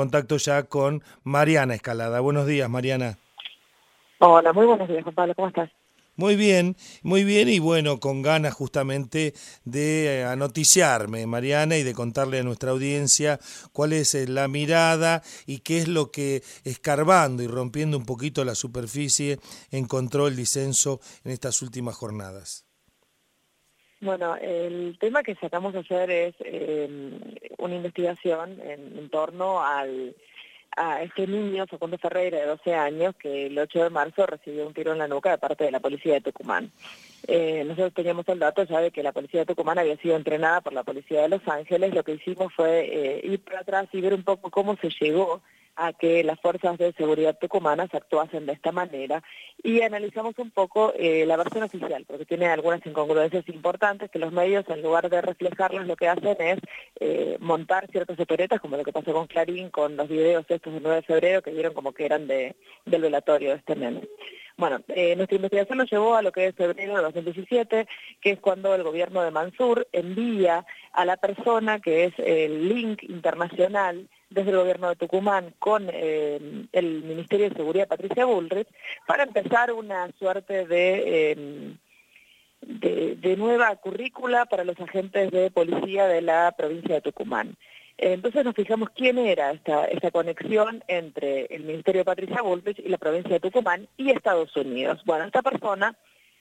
contacto ya con Mariana Escalada. Buenos días, Mariana. Hola, muy buenos días, Juan Pablo, ¿cómo estás? Muy bien, muy bien y bueno, con ganas justamente de eh, anoticiarme, Mariana, y de contarle a nuestra audiencia cuál es eh, la mirada y qué es lo que escarbando y rompiendo un poquito la superficie encontró el disenso en estas últimas jornadas. Bueno, el tema que sacamos ayer es eh, una investigación en torno al a este niño, Facundo Ferreira, de 12 años, que el 8 de marzo recibió un tiro en la nuca de parte de la policía de Tucumán. Eh, nosotros teníamos el dato ya de que la policía de Tucumán había sido entrenada por la policía de Los Ángeles. Lo que hicimos fue eh, ir para atrás y ver un poco cómo se llegó a que las fuerzas de seguridad tucumanas actuasen de esta manera y analizamos un poco eh, la versión oficial, porque tiene algunas incongruencias importantes que los medios, en lugar de reflejarlas, lo que hacen es eh, montar ciertas operetas, como lo que pasó con Clarín, con los videos estos del 9 de febrero, que vieron como que eran de, del velatorio de este nene. Bueno, eh, nuestra investigación nos llevó a lo que es febrero de 2017, que es cuando el gobierno de Mansur envía a la persona que es el link internacional desde el gobierno de Tucumán con eh, el Ministerio de Seguridad Patricia Bullrich para empezar una suerte de, em, de, nueva currícula para los agentes de policía de la provincia de Tucumán. Entonces nos fijamos quién era esta, conexión entre el Ministerio de Patricia Bullrich y la provincia de Tucumán y Estados Unidos. Bueno, esta persona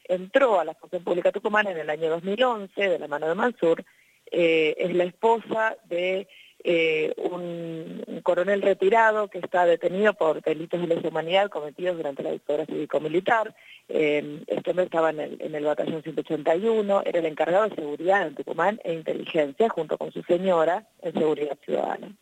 entró a la Función Pública Tucumán en el año 2011 de la mano de Mansur, eh, es la esposa de eh, un, coronel retirado que está detenido por delitos de lesa humanidad cometidos durante la dictadura cívico-militar. Eh, este hombre estaba en el, en batallón 181, era el encargado de seguridad en Tucumán e inteligencia junto con su señora en seguridad ciudadana.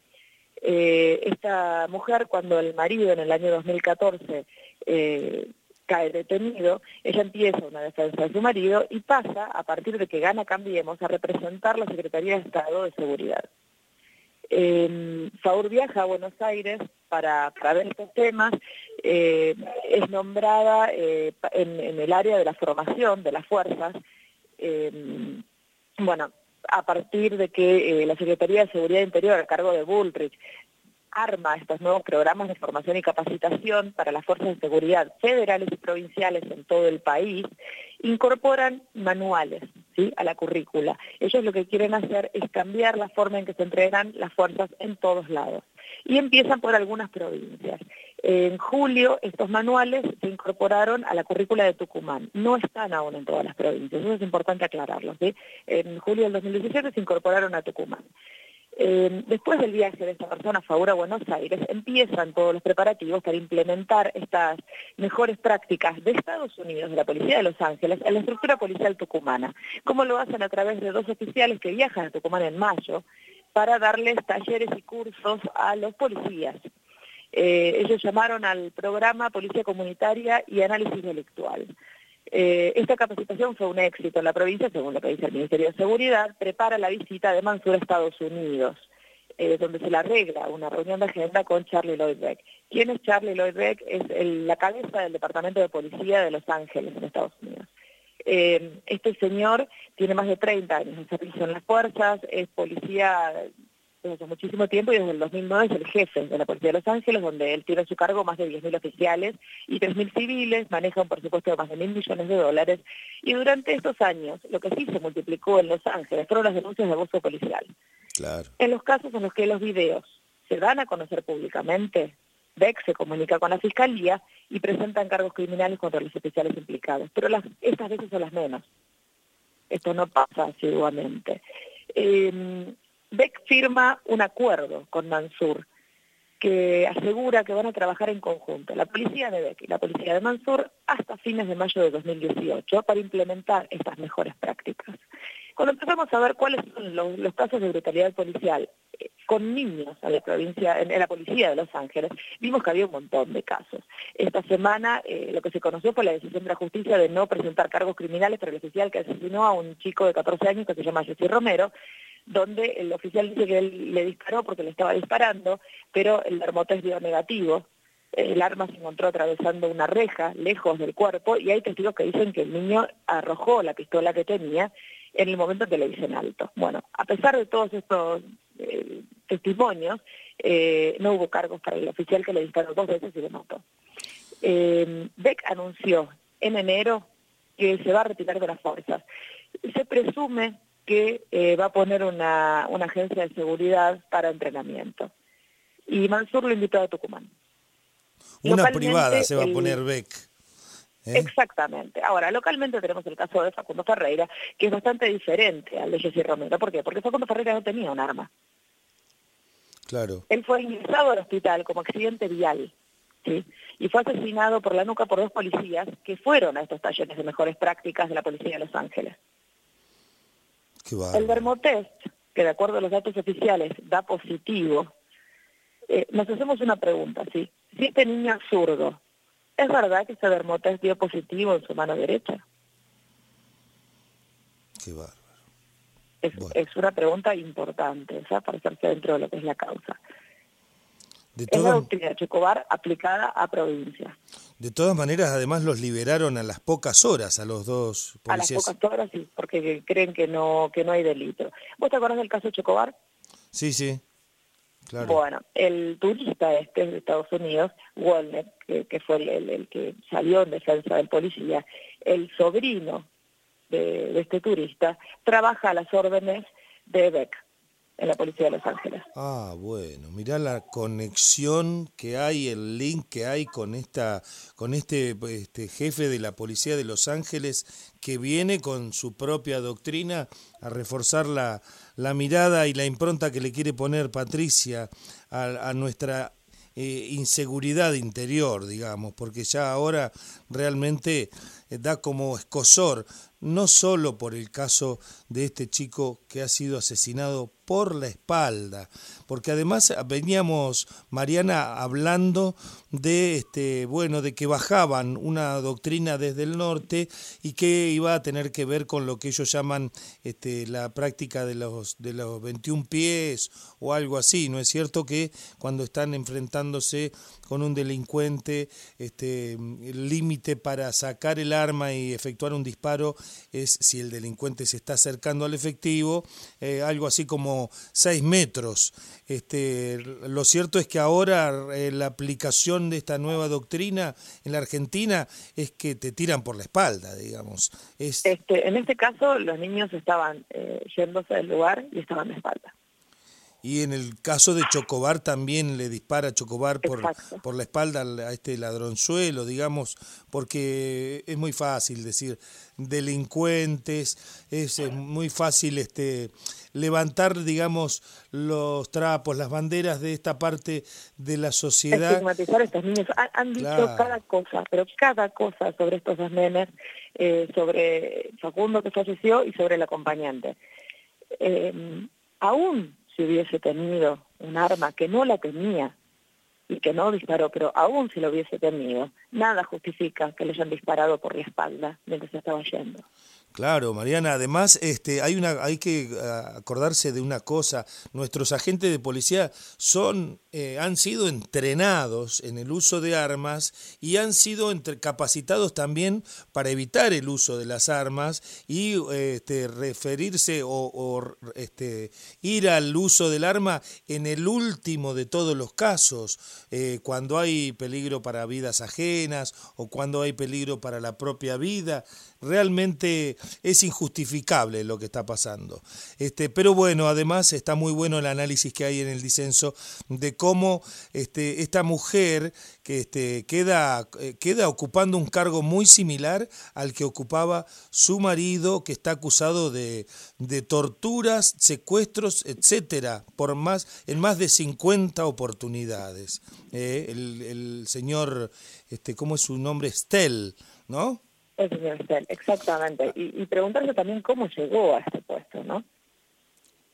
Eh, esta mujer, cuando el marido en el año 2014 eh, cae detenido, ella empieza una defensa de su marido y pasa, a partir de que gana Cambiemos, a representar la Secretaría de Estado de Seguridad. Eh, Faur viaja a Buenos Aires para, ver estos temas, eh, es nombrada eh, en, el área de la formación de las fuerzas, em, bueno, a partir de que eh, la Secretaría de Seguridad Interior, a cargo de Bullrich, arma estos nuevos programas de formación y capacitación para las fuerzas de seguridad federales y provinciales en todo el país, incorporan manuales ¿sí? a la currícula. Ellos lo que quieren hacer es cambiar la forma en que se entregan las fuerzas en todos lados. Y empiezan por algunas provincias. En julio estos manuales se incorporaron a la currícula de Tucumán. No están aún en todas las provincias, eso es importante aclararlo. En julio del 2017 se incorporaron a Tucumán. Eh, después del viaje de esta persona a favor a Buenos Aires, empiezan todos los preparativos para implementar estas mejores prácticas de Estados Unidos, de la Policía de Los Ángeles, en la estructura policial tucumana. ¿Cómo lo hacen? A través de dos oficiales que viajan a Tucumán en mayo para darles talleres y cursos a los policías. Eh, ellos llamaron al programa Policía Comunitaria y Análisis Delictual. Eh, esta capacitación fue un éxito en la provincia, según lo que dice el Ministerio de Seguridad, prepara la visita de Mansur a Estados Unidos, eh, donde se le arregla una reunión de agenda con Charlie Lloyd Beck. ¿Quién es Charlie Lloyd Beck? Es la cabeza del Departamento de Policía de Los Ángeles, en Estados Unidos. Eh, este señor tiene más de 30 años de servicio en las fuerzas, es policía desde hace muchísimo tiempo y desde el 2009 es el jefe de la Policía de Los Ángeles, donde él tiene a su cargo más de 10.000 oficiales y 3.000 civiles, maneja un presupuesto de más de mil millones de dólares. Y durante estos años, lo que sí se multiplicó en Los Ángeles fueron las denuncias de abuso policial. En los casos en los que los videos se dan a conocer públicamente, Beck se comunica con la Fiscalía y presentan cargos criminales contra los oficiales implicados. Pero las, estas veces son las menos. Esto no pasa asiduamente. Eh, Beck firma un acuerdo con Mansur que asegura que van a trabajar en conjunto, la policía de Beck y la policía de Mansur, hasta fines de mayo de 2018 para implementar estas mejores prácticas. Cuando empezamos a ver cuáles son los, casos de brutalidad policial eh, con niños en la policía de Los Ángeles, vimos que había un montón de casos. Esta semana eh, lo que se conoció fue la decisión de la justicia de no presentar cargos criminales para el oficial que asesinó a un chico de 14 años que se llama Jesse Romero, donde el oficial dice que él le disparó porque le estaba disparando, pero el dermotest dio negativo. El arma se encontró atravesando una reja lejos del cuerpo y hay testigos que dicen que el niño arrojó la pistola que tenía en el momento que le dicen alto. Bueno, a pesar de todos estos eh, testimonios, eh, no hubo cargos para el oficial que le disparó dos veces y le mató. Eh, Beck anunció en enero que se va a retirar de las fuerzas. Se presume que eh, va a poner una, agencia de seguridad para entrenamiento. Y Mansur lo invitó a Tucumán. Una privada se va a poner Beck. ¿eh? Exactamente. Ahora, localmente tenemos el caso de Facundo Ferreira, que es bastante diferente al de Jessy Romero. ¿Por qué? Porque Facundo Ferreira no tenía un arma. Claro. Él fue ingresado al hospital como accidente vial. ¿sí? Y fue asesinado por la nuca por dos policías que fueron a estos talleres de mejores prácticas de la Policía de Los Ángeles el dermotest, que de acuerdo a los datos oficiales da positivo, eh, nos hacemos una pregunta, ¿sí? Si este niño es zurdo, ¿es verdad que ese dermotest dio positivo en su mano derecha? Qué bárbaro. Es, una pregunta importante, ¿sabes? Para hacerse dentro de lo que es la causa. De es la doctrina Checobar aplicada a provincia. De todas maneras, además los liberaron a las pocas horas a los dos policías. A las pocas horas, sí, porque creen que no que no hay delito. ¿Vos te acuerdas del caso Checobar? Sí, sí, claro. Bueno, el turista este de Estados Unidos, Walner, que, fue el, que salió en defensa del policía, el sobrino de, de este turista, trabaja a las órdenes de Beck en la Policía de Los Ángeles. Ah, bueno, mirá la conexión que hay, el link que hay con esta, con este, este jefe de la Policía de Los Ángeles que viene con su propia doctrina a reforzar la, la mirada y la impronta que le quiere poner Patricia a, nuestra eh, inseguridad interior, digamos, porque ya ahora realmente eh, da como escosor, no solo por el caso de este chico que ha sido asesinado por la espalda, porque además veníamos, Mariana, hablando de, este, bueno, de que bajaban una doctrina desde el norte y que iba a tener que ver con lo que ellos llaman este, la práctica de los, de los 21 pies o algo así, ¿no es cierto que cuando están enfrentándose con un delincuente, este, el límite para sacar el arma y efectuar un disparo es si el delincuente se está acercando al efectivo, eh, algo así como 6 metros. Este, lo cierto es que ahora eh, la aplicación de esta nueva doctrina en la Argentina es que te tiran por la espalda, digamos. Este, en este caso los niños estaban eh, yéndose del lugar y estaban de espalda. Y en el caso de Chocobar también le dispara Chocobar por, por la espalda a este ladronzuelo, digamos, porque es muy fácil decir delincuentes, es, muy fácil este levantar, digamos, los trapos, las banderas de esta parte de la sociedad. Estigmatizar a estos niños. Han, dicho cada cosa, pero cada cosa sobre estos dos nenes, eh, sobre Facundo que falleció y sobre el acompañante. Eh, aún si hubiese tenido un arma que no la tenía y que no disparó, pero aún si lo hubiese tenido, nada justifica que le hayan disparado por la espalda mientras estaba yendo. Claro, Mariana, además este, hay, una, hay que ah, acordarse de una cosa, nuestros agentes de policía son, eh, han sido entrenados en el uso de armas y han sido capacitados también para evitar el uso de las armas y este, referirse o, este, ir al uso del arma en el último de todos los casos, eh, cuando hay peligro para vidas ajenas o cuando hay peligro para la propia vida realmente es injustificable lo que está pasando. Este, pero bueno, además está muy bueno el análisis que hay en el disenso de cómo este, esta mujer que este, queda, eh, queda ocupando un cargo muy similar al que ocupaba su marido, que está acusado de, de torturas, secuestros, etcétera, por más, en más de 50 oportunidades. Eh, el, señor, este, ¿cómo es su nombre? Stel, ¿no? El señor exactamente. Y, preguntarse también cómo llegó a este puesto, ¿no?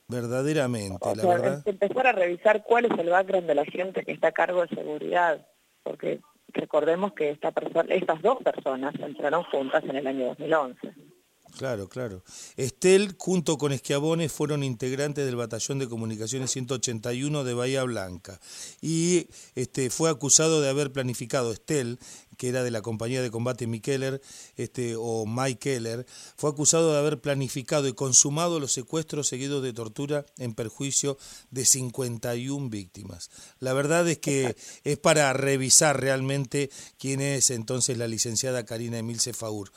Verdaderamente, la verdad. Empezar a revisar cuál es el background de la gente que está a cargo de seguridad, porque recordemos que esta persona, estas dos personas entraron juntas en el año 2011. Claro, claro. Estel, junto con Esquiabone, fueron integrantes del Batallón de Comunicaciones 181 de Bahía Blanca. Y este, fue acusado de haber planificado, Estel, que era de la compañía de combate Mikeller, este, o Mike Keller, fue acusado de haber planificado y consumado los secuestros seguidos de tortura en perjuicio de 51 víctimas. La verdad es que es para revisar realmente quién es entonces la licenciada Karina Emil Cefaur.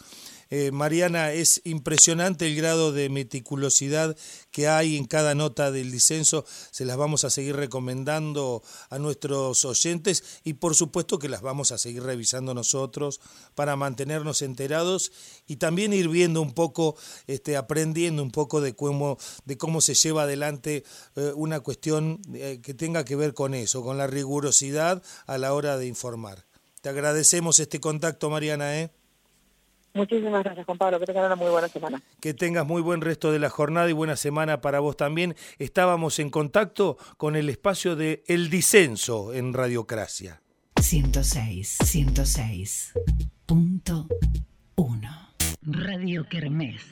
Eh, Mariana, es impresionante el grado de meticulosidad que hay en cada nota del disenso. Se las vamos a seguir recomendando a nuestros oyentes y por supuesto que las vamos a seguir revisando nosotros para mantenernos enterados y también ir viendo un poco, este, aprendiendo un poco de cómo, de cómo se lleva adelante eh, una cuestión eh, que tenga que ver con eso, con la rigurosidad a la hora de informar. Te agradecemos este contacto, Mariana. ¿eh? Muchísimas gracias, Juan Pablo. Que tengas una muy buena semana. Que tengas muy buen resto de la jornada y buena semana para vos también. Estábamos en contacto con el espacio de El Disenso en Radiocracia. 106, 106.1 Radio Kermés.